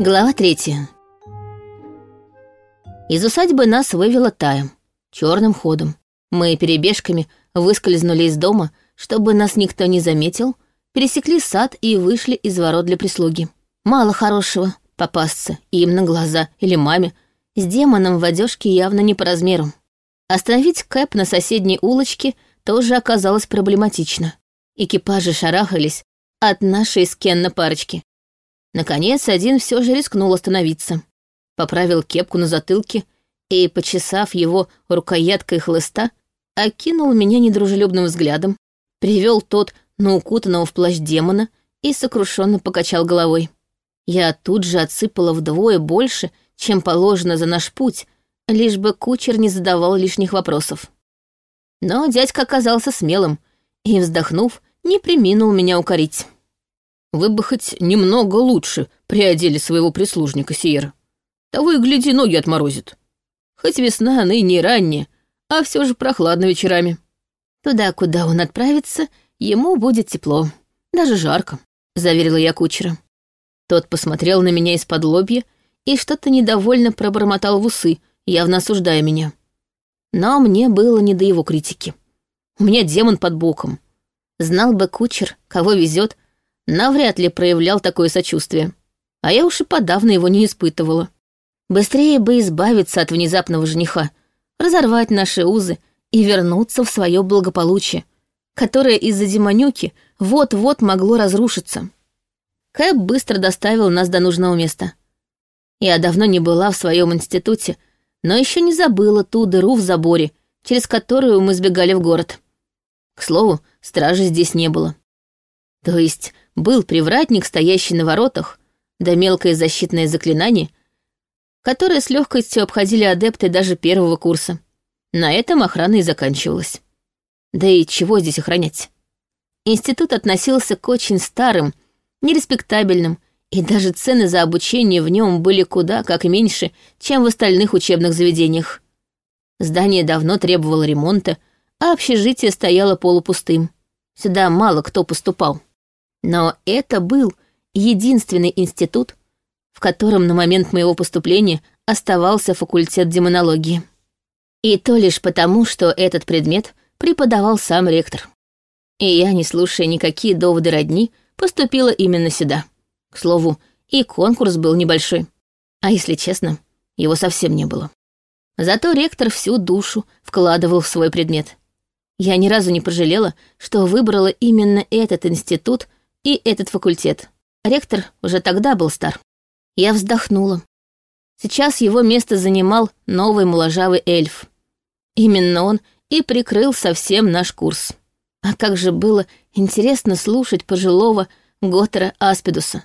Глава третья. Из усадьбы нас вывела Тая, черным ходом. Мы перебежками выскользнули из дома, чтобы нас никто не заметил, пересекли сад и вышли из ворот для прислуги. Мало хорошего попасться им на глаза или маме. С демоном в одежке явно не по размеру. Остановить Кэп на соседней улочке тоже оказалось проблематично. Экипажи шарахались от нашей с Кенна парочки. Наконец, один все же рискнул остановиться. Поправил кепку на затылке и, почесав его рукояткой хлыста, окинул меня недружелюбным взглядом, привел тот на укутанного в плащ демона и сокрушенно покачал головой. Я тут же отсыпала вдвое больше, чем положено за наш путь, лишь бы кучер не задавал лишних вопросов. Но дядька оказался смелым и, вздохнув, не приминул меня укорить. Вы бы хоть немного лучше приодели своего прислужника, Сиер. Того и гляди, ноги отморозит. Хоть весна ныне и ранняя, а все же прохладно вечерами. Туда, куда он отправится, ему будет тепло, даже жарко, заверила я кучера. Тот посмотрел на меня из-под лобья и что-то недовольно пробормотал в усы, явно осуждая меня. Но мне было не до его критики. У меня демон под боком. Знал бы кучер, кого везет, навряд ли проявлял такое сочувствие. А я уж и подавно его не испытывала. Быстрее бы избавиться от внезапного жениха, разорвать наши узы и вернуться в свое благополучие, которое из-за демонюки вот-вот могло разрушиться. Кэп быстро доставил нас до нужного места. Я давно не была в своем институте, но еще не забыла ту дыру в заборе, через которую мы сбегали в город. К слову, стражи здесь не было. То есть был привратник, стоящий на воротах, да мелкое защитное заклинание, которое с легкостью обходили адепты даже первого курса. На этом охрана и заканчивалась. Да и чего здесь охранять? Институт относился к очень старым, нереспектабельным, и даже цены за обучение в нем были куда как меньше, чем в остальных учебных заведениях. Здание давно требовало ремонта, а общежитие стояло полупустым. Сюда мало кто поступал. Но это был единственный институт, в котором на момент моего поступления оставался факультет демонологии. И то лишь потому, что этот предмет преподавал сам ректор. И я, не слушая никакие доводы родни, поступила именно сюда. К слову, и конкурс был небольшой. А если честно, его совсем не было. Зато ректор всю душу вкладывал в свой предмет. Я ни разу не пожалела, что выбрала именно этот институт и этот факультет. Ректор уже тогда был стар. Я вздохнула. Сейчас его место занимал новый моложавый эльф. Именно он и прикрыл совсем наш курс. А как же было интересно слушать пожилого Готера Аспидуса.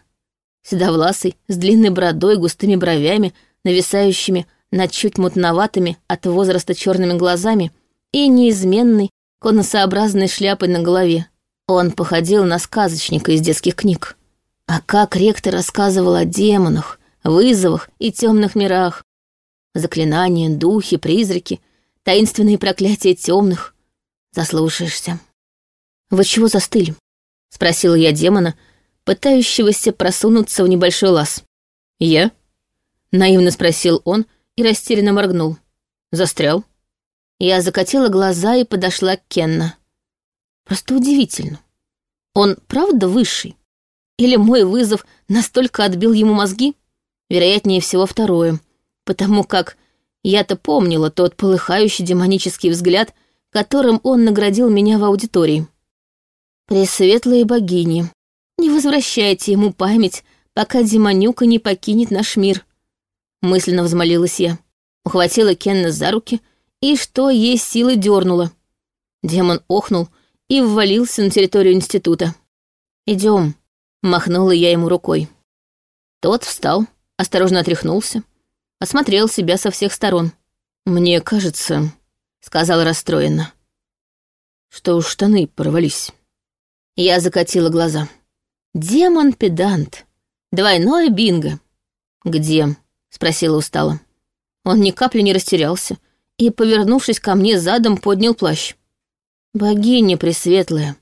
Седовласый, с длинной бородой, густыми бровями, нависающими над чуть мутноватыми от возраста черными глазами и неизменной конусообразной шляпой на голове. Он походил на сказочника из детских книг. А как ректор рассказывал о демонах, вызовах и темных мирах. Заклинания, духи, призраки, таинственные проклятия темных. Заслушаешься. «Вы чего застыли?» — спросила я демона, пытающегося просунуться в небольшой лаз. «Я?» — наивно спросил он и растерянно моргнул. «Застрял?» Я закатила глаза и подошла к Кенна. Просто удивительно. Он правда высший? Или мой вызов настолько отбил ему мозги? Вероятнее всего второе, потому как я-то помнила тот полыхающий демонический взгляд, которым он наградил меня в аудитории. Пресветлые богини, не возвращайте ему память, пока демонюка не покинет наш мир. Мысленно взмолилась я. Ухватила Кенна за руки и, что есть силы, дернула. Демон охнул и ввалился на территорию института. Идем, махнула я ему рукой. Тот встал, осторожно отряхнулся, осмотрел себя со всех сторон. «Мне кажется», — сказал расстроенно, — «что штаны порвались». Я закатила глаза. «Демон-педант. Двойное бинго». «Где?» — спросила устало. Он ни капли не растерялся и, повернувшись ко мне задом, поднял плащ. Богиня Пресветлая,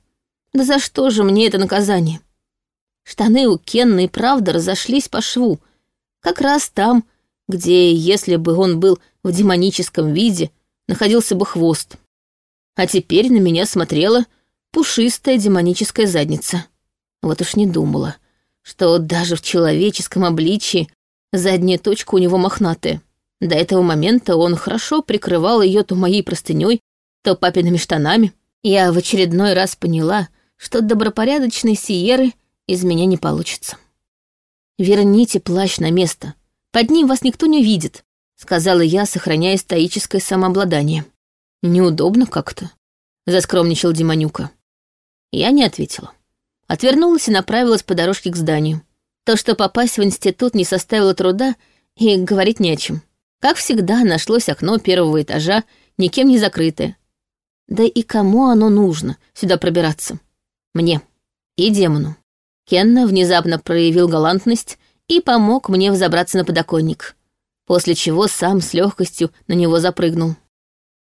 да за что же мне это наказание? Штаны у Кенны и правда разошлись по шву, Как раз там, где, если бы он был в демоническом виде, находился бы хвост. А теперь на меня смотрела пушистая демоническая задница. Вот уж не думала, что даже в человеческом обличии задняя точка у него мохнатая. До этого момента он хорошо прикрывал ее то моей простыней, то папиными штанами. Я в очередной раз поняла, что добропорядочной Сиеры из меня не получится. «Верните плащ на место. Под ним вас никто не видит», — сказала я, сохраняя стоическое самообладание. «Неудобно как-то», — заскромничал Демонюка. Я не ответила. Отвернулась и направилась по дорожке к зданию. То, что попасть в институт не составило труда, и говорить не о чем. Как всегда, нашлось окно первого этажа, никем не закрытое. Да и кому оно нужно сюда пробираться? Мне и демону. Кенна внезапно проявил галантность и помог мне взобраться на подоконник, после чего сам с легкостью на него запрыгнул.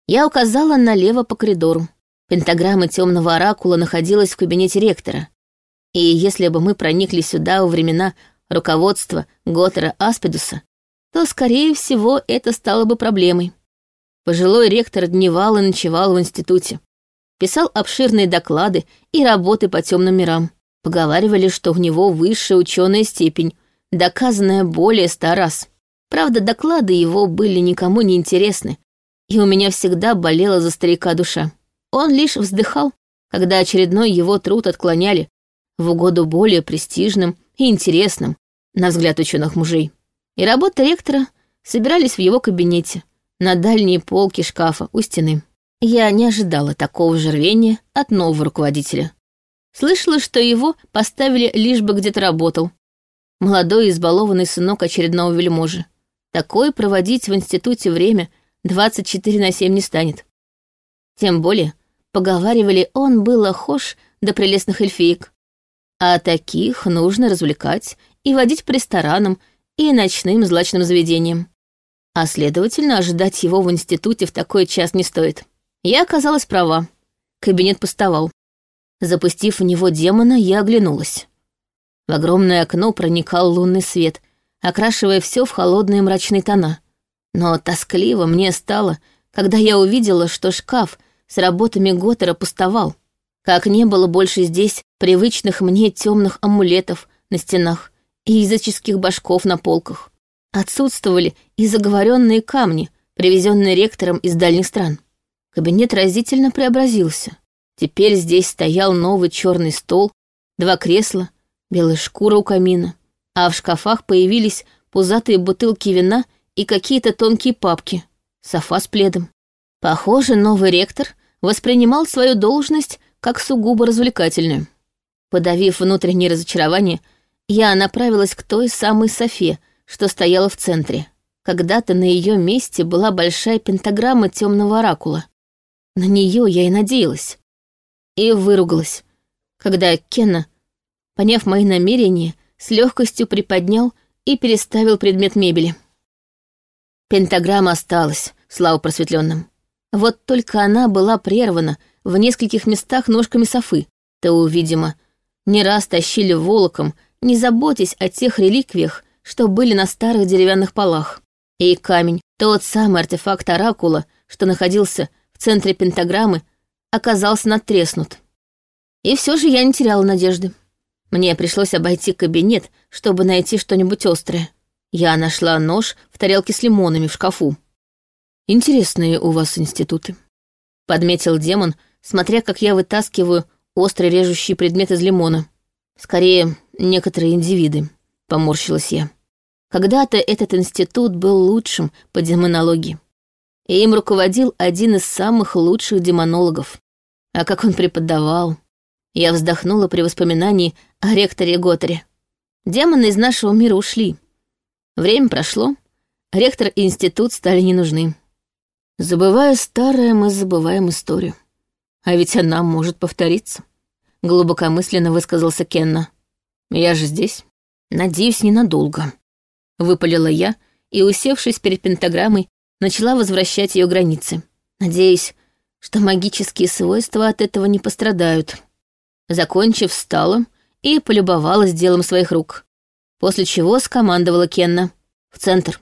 Я указала налево по коридору. Пентаграмма темного оракула находилась в кабинете ректора. И если бы мы проникли сюда во времена руководства Готера Аспидуса, то, скорее всего, это стало бы проблемой. Пожилой ректор дневал и ночевал в институте. Писал обширные доклады и работы по темным мирам. Поговаривали, что у него высшая ученая степень, доказанная более ста раз. Правда, доклады его были никому не интересны, и у меня всегда болела за старика душа. Он лишь вздыхал, когда очередной его труд отклоняли в угоду более престижным и интересным, на взгляд ученых мужей. И работа ректора собирались в его кабинете, на дальней полке шкафа у стены. Я не ожидала такого же рвения от нового руководителя. Слышала, что его поставили лишь бы где-то работал. Молодой избалованный сынок очередного вельможи. Такой проводить в институте время 24 на 7 не станет. Тем более, поговаривали, он был охож до прелестных эльфиек. А таких нужно развлекать и водить по ресторанам и ночным злачным заведениям а следовательно, ожидать его в институте в такой час не стоит. Я оказалась права. Кабинет пустовал. Запустив в него демона, я оглянулась. В огромное окно проникал лунный свет, окрашивая все в холодные мрачные тона. Но тоскливо мне стало, когда я увидела, что шкаф с работами Готтера пустовал. Как не было больше здесь привычных мне темных амулетов на стенах и языческих башков на полках. Отсутствовали и заговоренные камни, привезенные ректором из дальних стран. Кабинет разительно преобразился. Теперь здесь стоял новый черный стол, два кресла, белая шкура у камина, а в шкафах появились пузатые бутылки вина и какие-то тонкие папки, софа с пледом. Похоже, новый ректор воспринимал свою должность как сугубо развлекательную. Подавив внутреннее разочарование, я направилась к той самой Софе, что стояла в центре. Когда-то на ее месте была большая пентаграмма темного оракула. На нее я и надеялась. И выругалась, когда Кенна, поняв мои намерения, с легкостью приподнял и переставил предмет мебели. Пентаграмма осталась, слава просветленным. Вот только она была прервана в нескольких местах ножками Софы. То, видимо, не раз тащили волоком, не заботясь о тех реликвиях, что были на старых деревянных полах. И камень, тот самый артефакт оракула, что находился в центре пентаграммы, оказался надтреснут. И все же я не теряла надежды. Мне пришлось обойти кабинет, чтобы найти что-нибудь острое. Я нашла нож в тарелке с лимонами в шкафу. «Интересные у вас институты», — подметил демон, смотря как я вытаскиваю острый режущий предмет из лимона. Скорее, некоторые индивиды, — поморщилась я. Когда-то этот институт был лучшим по демонологии. И им руководил один из самых лучших демонологов. А как он преподавал. Я вздохнула при воспоминании о ректоре Готтере. Демоны из нашего мира ушли. Время прошло, ректор и институт стали не нужны. Забывая старое, мы забываем историю. А ведь она может повториться. Глубокомысленно высказался Кенна. Я же здесь. Надеюсь, ненадолго. Выпалила я и, усевшись перед пентаграммой, начала возвращать ее границы. Надеюсь, что магические свойства от этого не пострадают. Закончив, встала и полюбовалась делом своих рук, после чего скомандовала Кенна. в центр.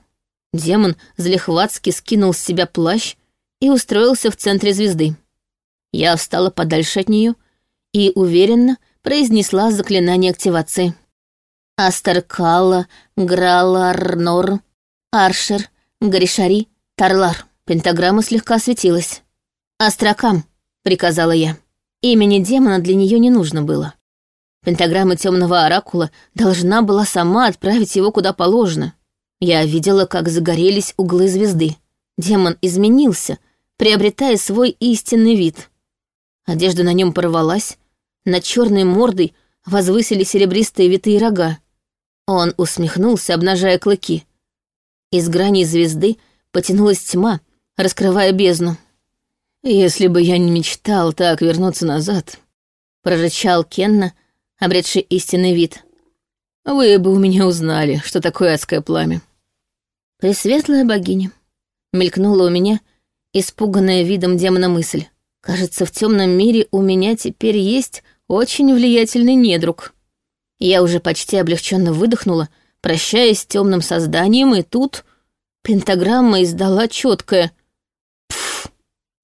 Демон залихватски скинул с себя плащ и устроился в центре звезды. Я встала подальше от нее и уверенно произнесла заклинание активации. Астаркала, Граларнор, Аршер, Гаришари, Тарлар. Пентаграмма слегка светилась. «Астракам», — приказала я. Имени демона для нее не нужно было. Пентаграмма темного оракула должна была сама отправить его куда положено. Я видела, как загорелись углы звезды. Демон изменился, приобретая свой истинный вид. Одежда на нем порвалась, над черной мордой возвысили серебристые витые рога. Он усмехнулся, обнажая клыки. Из граней звезды потянулась тьма, раскрывая бездну. «Если бы я не мечтал так вернуться назад», — прорычал Кенна, обретший истинный вид, — «вы бы у меня узнали, что такое адское пламя». «Пресветлая богиня», — мелькнула у меня, испуганная видом демона мысль. «Кажется, в темном мире у меня теперь есть очень влиятельный недруг». Я уже почти облегченно выдохнула, прощаясь с темным созданием, и тут пентаграмма издала четкое «пф»,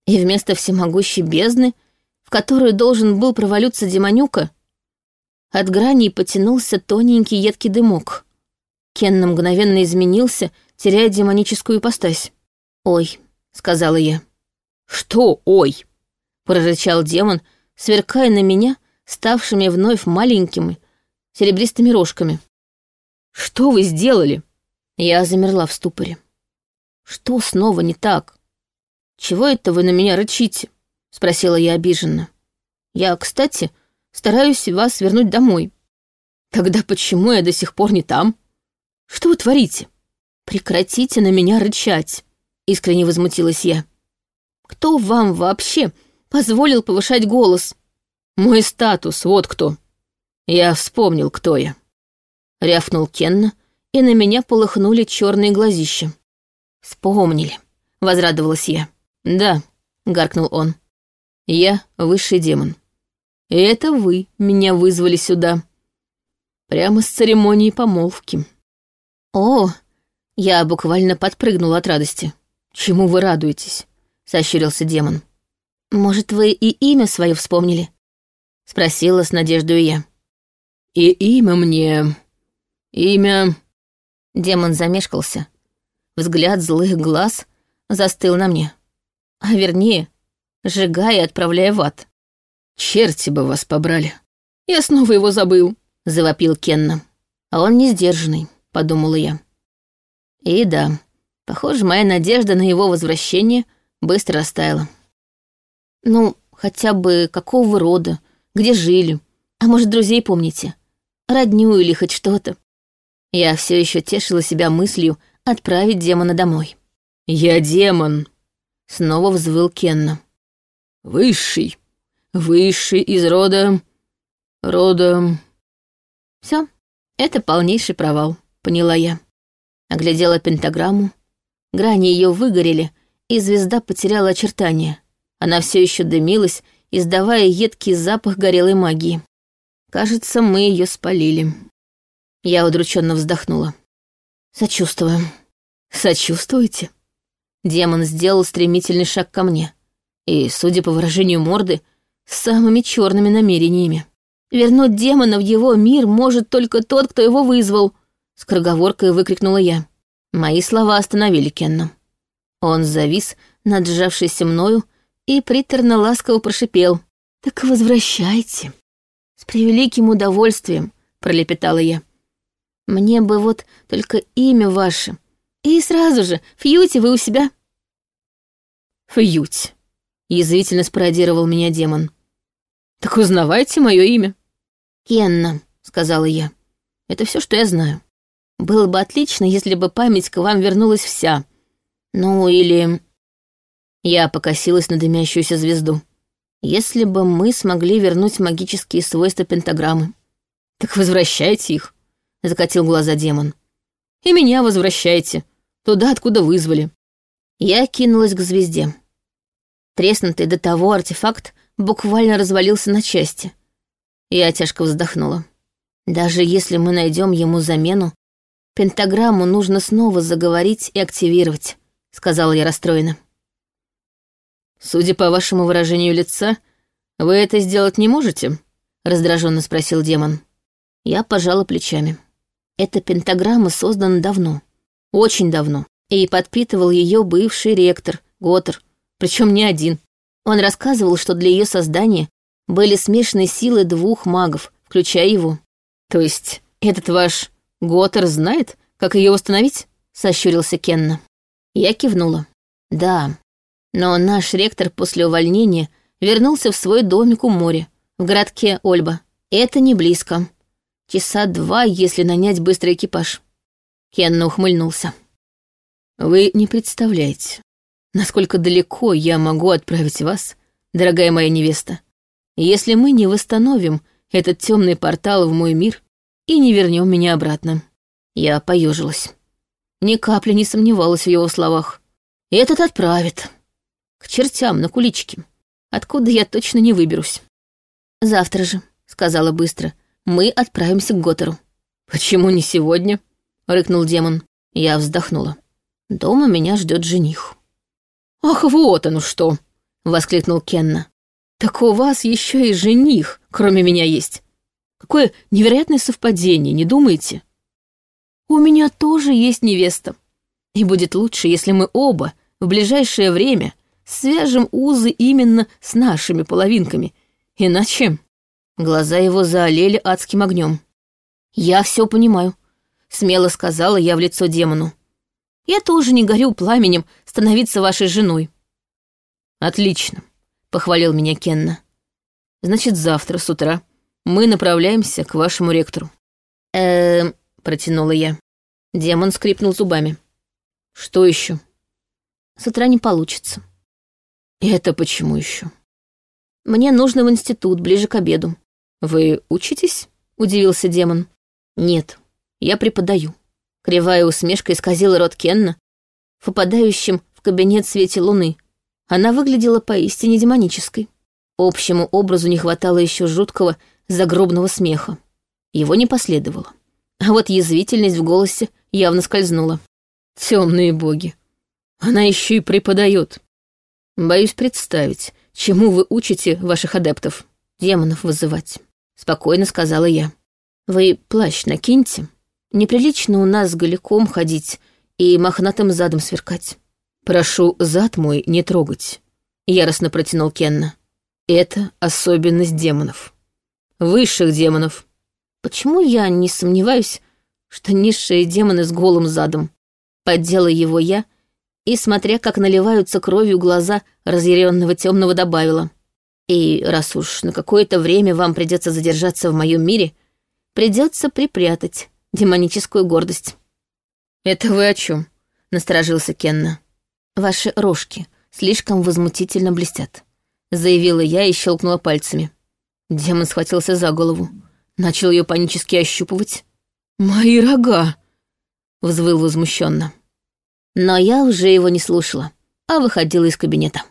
и вместо всемогущей бездны, в которую должен был провалиться демонюка, от граней потянулся тоненький едкий дымок. Кен на мгновенно изменился — теряя демоническую ипостась. «Ой», — сказала я. «Что «ой»?» — прорычал демон, сверкая на меня, ставшими вновь маленькими, серебристыми рожками. «Что вы сделали?» Я замерла в ступоре. «Что снова не так? Чего это вы на меня рычите?» — спросила я обиженно. «Я, кстати, стараюсь вас вернуть домой. Тогда почему я до сих пор не там? Что вы творите?» «Прекратите на меня рычать», — искренне возмутилась я. «Кто вам вообще позволил повышать голос?» «Мой статус, вот кто». Я вспомнил, кто я. Рявкнул Кенна, и на меня полыхнули черные глазища. «Вспомнили», — возрадовалась я. «Да», — гаркнул он. «Я высший демон. И это вы меня вызвали сюда. Прямо с церемонии помолвки». «О, я буквально подпрыгнула от радости. «Чему вы радуетесь?» — сощурился демон. «Может, вы и имя свое вспомнили?» — спросила с надеждой я. «И имя мне... имя...» Демон замешкался. Взгляд злых глаз застыл на мне. А вернее, сжигая и отправляя в ад. «Черти бы вас побрали! Я снова его забыл!» — завопил Кенна. «А он не сдержанный», — подумала я. И да, похоже, моя надежда на его возвращение быстро растаяла. Ну, хотя бы какого рода, где жили, а может, друзей помните, родню или хоть что-то. Я все еще тешила себя мыслью отправить демона домой. «Я демон», — снова взвыл Кенна. «Высший, высший из рода... рода...» Все, это полнейший провал, поняла я. Оглядела пентаграмму. Грани ее выгорели, и звезда потеряла очертания. Она все еще дымилась, издавая едкий запах горелой магии. Кажется, мы ее спалили. Я удрученно вздохнула. Сочувствую. Сочувствуете? Демон сделал стремительный шаг ко мне. И, судя по выражению морды, с самыми черными намерениями. Вернуть демона в его мир может только тот, кто его вызвал —— скороговоркой выкрикнула я. Мои слова остановили Кенна. Он завис над сжавшейся мною и приторно-ласково прошипел. «Так возвращайте». «С превеликим удовольствием», — пролепетала я. «Мне бы вот только имя ваше. И сразу же, Фьюти, вы у себя?» «Фьють», — язвительно спародировал меня демон. «Так узнавайте мое имя». «Кенна», — сказала я. «Это все, что я знаю. Было бы отлично, если бы память к вам вернулась вся. Ну, или... Я покосилась на дымящуюся звезду. Если бы мы смогли вернуть магические свойства пентаграммы. Так возвращайте их, закатил глаза демон. И меня возвращайте. Туда, откуда вызвали. Я кинулась к звезде. Треснутый до того артефакт буквально развалился на части. Я тяжко вздохнула. Даже если мы найдем ему замену, Пентаграмму нужно снова заговорить и активировать, сказала я расстроена. Судя по вашему выражению лица, вы это сделать не можете? раздраженно спросил демон. Я пожала плечами. Эта пентаграмма создана давно, очень давно, и подпитывал ее бывший ректор, Готер, причем не один. Он рассказывал, что для ее создания были смешанные силы двух магов, включая его. То есть этот ваш Готер знает, как ее восстановить? Сощурился Кенна. Я кивнула. Да, но наш ректор после увольнения вернулся в свой домик у моря, в городке Ольба. Это не близко. Часа два, если нанять быстрый экипаж. Кенна ухмыльнулся. Вы не представляете, насколько далеко я могу отправить вас, дорогая моя невеста, если мы не восстановим этот темный портал в мой мир и не вернем меня обратно. Я поежилась. Ни капли не сомневалась в его словах. Этот отправит. К чертям на куличке. Откуда я точно не выберусь. Завтра же, сказала быстро, мы отправимся к Готеру. Почему не сегодня? рыкнул демон. Я вздохнула. Дома меня ждет жених. «Ах, вот оно что!» — воскликнул Кенна. «Так у вас еще и жених, кроме меня, есть. Какое невероятное совпадение, не думаете?» «У меня тоже есть невеста. И будет лучше, если мы оба в ближайшее время свяжем узы именно с нашими половинками. Иначе...» Глаза его заолели адским огнем. «Я все понимаю», — смело сказала я в лицо демону. Я тоже не горю пламенем становиться вашей женой». «Отлично», — похвалил меня Кенна. «Значит, завтра с утра мы направляемся к вашему ректору». «Эм...» — протянула я. Демон скрипнул зубами. «Что еще? «С утра не получится». «Это почему еще? «Мне нужно в институт, ближе к обеду». «Вы учитесь?» — удивился демон. «Нет, я преподаю». Кривая усмешка исказила рот Кенна, в попадающем в кабинет свете луны. Она выглядела поистине демонической. Общему образу не хватало еще жуткого загробного смеха. Его не последовало. А вот язвительность в голосе явно скользнула. Темные боги. Она еще и преподает. Боюсь представить, чему вы учите ваших адептов. Демонов вызывать. Спокойно сказала я. Вы плащ накиньте, Неприлично у нас голиком ходить и мохнатым задом сверкать. «Прошу зад мой не трогать», — яростно протянул Кенна. «Это особенность демонов. Высших демонов». «Почему я не сомневаюсь, что низшие демоны с голым задом?» Поддела его я и, смотря, как наливаются кровью глаза разъяренного темного, добавила. «И раз уж на какое-то время вам придется задержаться в моем мире, придется припрятать демоническую гордость. «Это вы о чем? насторожился Кенна. «Ваши рожки слишком возмутительно блестят», — заявила я и щелкнула пальцами. Демон схватился за голову, начал ее панически ощупывать. «Мои рога!» — взвыл возмущенно. Но я уже его не слушала, а выходила из кабинета.